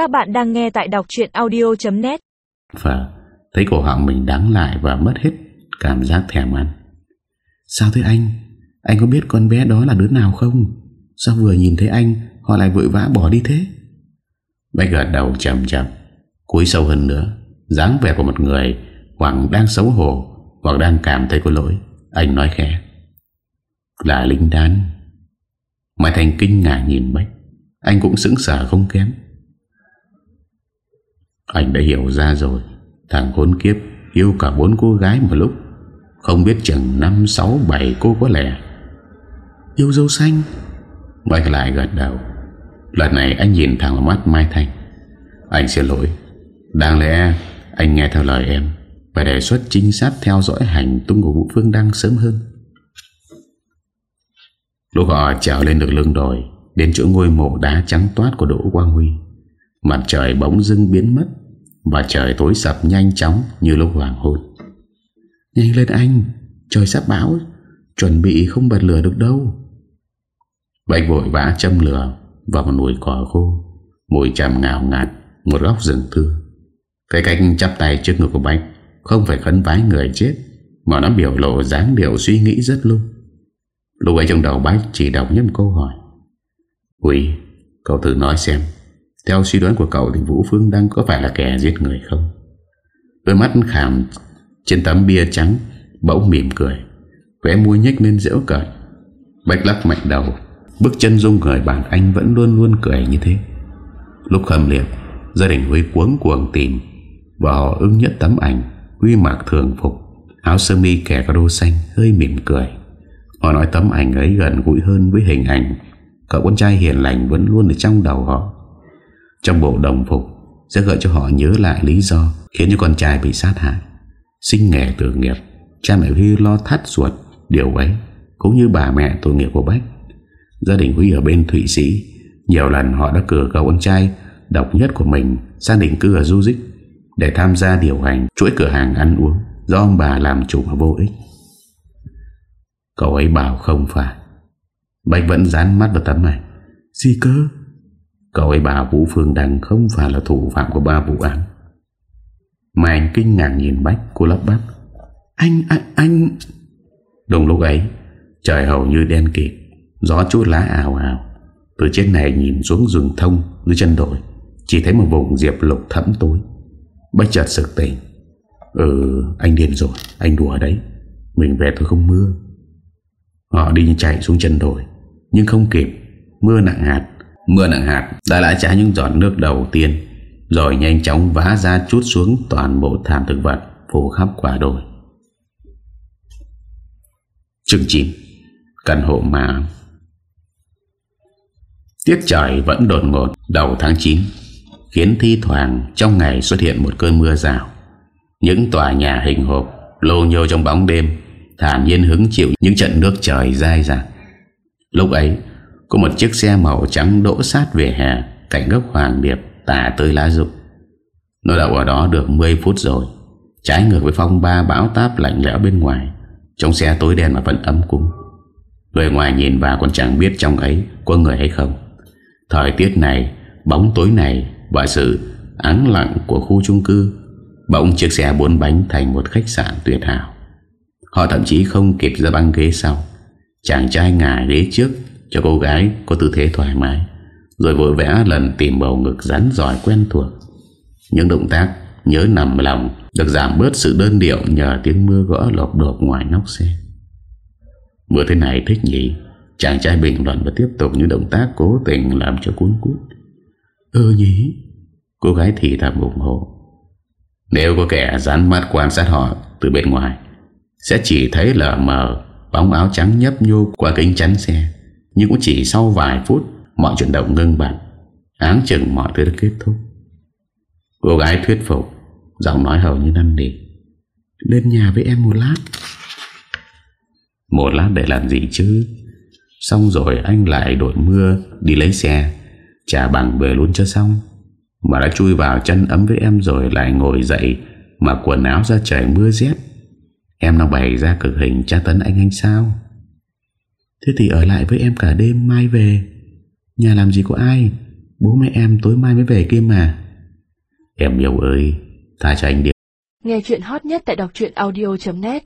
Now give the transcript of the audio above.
Các bạn đang nghe tại đọc chuyện audio.net Và vâng, thấy cổ họng mình đáng lại và mất hết cảm giác thèm ăn. Sao thế anh? Anh có biết con bé đó là đứa nào không? Sao vừa nhìn thấy anh họ lại vội vã bỏ đi thế? Bách gật đầu chậm chậm, cúi sâu hơn nữa, dáng vẻ của một người hoặc đang xấu hổ hoặc đang cảm thấy có lỗi. Anh nói khẽ. Là lính đan. Mai Thành kinh ngạc nhìn Bách. Anh cũng sững sờ không kém. Anh đã hiểu ra rồi. Thằng khốn kiếp yêu cả bốn cô gái một lúc. Không biết chừng năm, sáu, bảy cô có lẽ. Yêu dâu xanh. Bạch lại gật đầu. Lần này anh nhìn thẳng vào mắt Mai Thanh. Anh xin lỗi. Đáng lẽ anh nghe theo lời em. Và đề xuất trinh sát theo dõi hành tung của Vũ Phương Đăng sớm hơn. Lúc họ trèo lên được lưng đồi, Đến chỗ ngôi mộ đá trắng toát của Đỗ Quang Huy, Mặt trời bỗng dưng biến mất. Và trời tối sập nhanh chóng Như lúc hoàng hôn. Nhanh lên anh, Trời sắp bão, Chuẩn bị không bật lửa được đâu. Bạch vội vã châm lửa Vào một nồi cỏ khô, Mùi trầm ngào ngạt, Một góc rừng thưa. Cái cách chắp tay trước ngực của Bạch Không phải khấn vái người chết, Mà nó biểu lộ dáng điệu suy nghĩ rất lúc Lúc ấy trong đầu Bách chỉ đọc nhất câu hỏi. Quý Cậu thử nói xem theo suy đoán của cậu thì Vũ Phương đang có phải là kẻ giết người không? Đôi mắt khảm Trên tấm bia trắng Bỗng mỉm cười, Khóe môi nhếch lên dễu cợt. Bách lắc mạnh đầu, Bước chân dung người, bạn anh vẫn luôn luôn cười như thế. Lúc khâm liệt Gia đình Huy cuống cuồng tìm, Và họ ưng nhất tấm ảnh Huy mặc thường phục. Áo sơ mi kẻ cà đô xanh hơi mỉm cười. Họ nói tấm ảnh ấy gần gũi hơn với hình ảnh. Cậu con trai hiền lành vẫn luôn ở trong đầu họ. Trong bộ đồng phục, Sẽ gợi cho họ nhớ lại lý do Khiến cho con trai bị sát hại. Sinh nghề tử nghiệp, Cha mẹ Huy lo thắt ruột Điều ấy, Cũng như bà mẹ tội nghiệp của Bách. Gia đình Huy ở bên Thụy Sĩ, Nhiều lần họ đã cử cậu con trai Độc nhất của mình sang định cư ở Du Dích Để tham gia điều hành Chuỗi cửa hàng ăn uống Do ông bà làm chủ mà vô ích. Cậu ấy bảo không phải. Bách vẫn dán mắt vào tấm ảnh. Gì cơ Cậu ấy bảo Vũ Phương Đăng không phải là thủ phạm của ba vụ án. Mà anh kinh ngạc nhìn Bách Cô lắp bắp. Anh, anh, anh. Đồng lúc ấy Trời hầu như đen kịt Gió chút lá ảo ảo Từ trên này nhìn xuống rừng thông Dưới chân đồi Chỉ thấy một vùng diệp lục thẫm tối. Bách chợt sực tỉnh. Ừ anh điên rồi Anh đùa đấy. Mình về tôi không mưa. Họ đi chạy xuống chân đồi Nhưng không kịp Mưa nặng hạt Mưa nặng hạt đã lại trả những giọt nước đầu tiên, Rồi nhanh chóng vá ra chút xuống toàn bộ thảm thực vật Phủ khắp quả đồi. Chương 9 Căn hộ mà Tiết trời vẫn đột ngột đầu tháng 9 Khiến thi thoảng trong ngày xuất hiện một cơn mưa rào. Những tòa nhà hình hộp Lô nhô trong bóng đêm Thản nhiên hứng chịu những trận nước trời dai dẳng. Lúc ấy có một chiếc xe màu trắng đỗ sát về hè Cạnh gốc hoàng điệp tả tới lá rụng. Nó đậu ở đó được 10 phút rồi. Trái ngược với phong ba bão táp lạnh lẽo bên ngoài, Trong xe tối đen mà vẫn ấm cúng. Người ngoài nhìn vào còn chẳng biết trong ấy Có người hay không. Thời tiết này, Bóng tối này Và sự áng lặng của khu chung cư Bỗng chiếc xe bốn bánh thành một khách sạn tuyệt hảo. Họ thậm chí không kịp ra băng ghế sau. Chàng trai ngả ghế trước cho cô gái có tư thế thoải mái, Rồi vội vẽ lần tìm bầu ngực rắn giỏi quen thuộc. Những động tác nhớ nằm lòng Được giảm bớt sự đơn điệu Nhờ tiếng mưa gõ lột đột ngoài nóc xe. Mưa thế này thích nhỉ, Chàng trai bình luận và tiếp tục những động tác cố tình làm cho cuốn cút Ừ nhỉ, Cô gái thì thầm ủng hộ. Nếu có kẻ dán mắt quan sát họ từ bên ngoài, sẽ chỉ thấy lờ mờ, Bóng áo trắng nhấp nhô qua kính chắn xe. Nhưng cũng chỉ sau vài phút, Mọi chuyển động ngưng bặt Áng chừng mọi thứ đã kết thúc. Cô gái thuyết phục, Giọng nói hầu như năn nỉ. Lên nhà với em một lát. Một lát để làm gì chứ? Xong rồi anh lại đổi mưa Đi lấy xe. Trả bằng về luôn cho xong. Mà đã chui vào chân ấm với em rồi Lại ngồi dậy, Mặc quần áo ra trời mưa rét. Em đang bày ra cực hình tra tấn anh anh sao? Thế thì ở lại với em cả đêm mai về. Nhà làm gì có ai, Bố mẹ em tối mai mới về kia mà. Em yêu ơi, Tha cho anh đi. Nghe chuyện hot nhất tại đọc audio.net